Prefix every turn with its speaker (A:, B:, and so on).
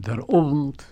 A: der Abend